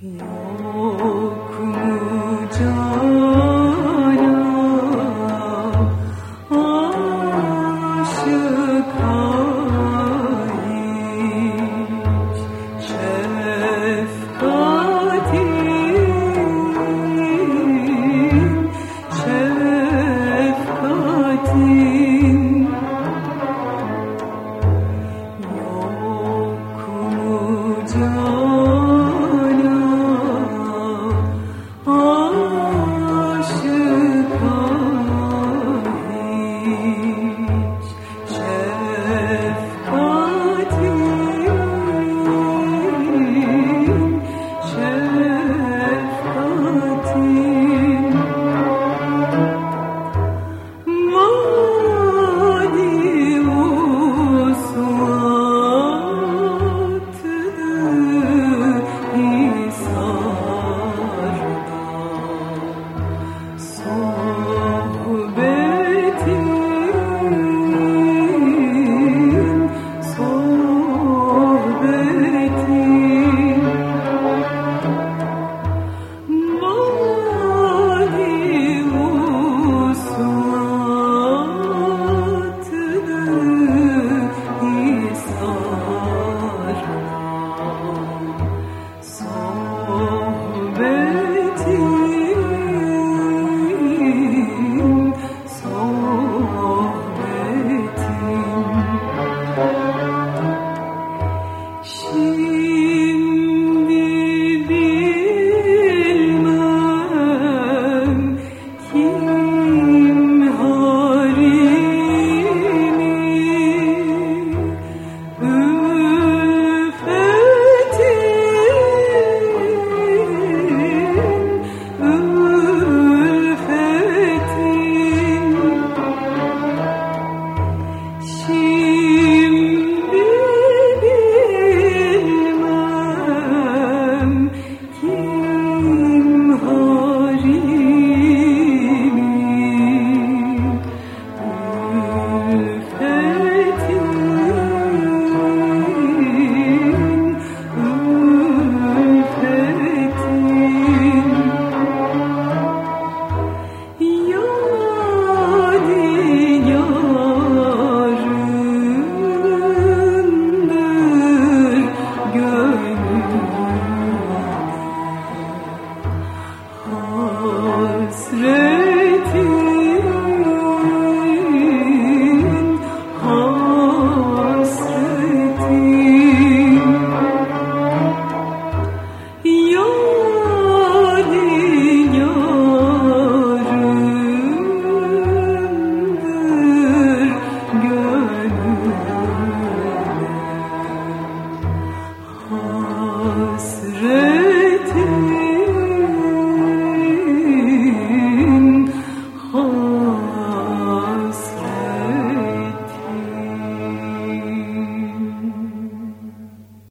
No. Oh. Ooh.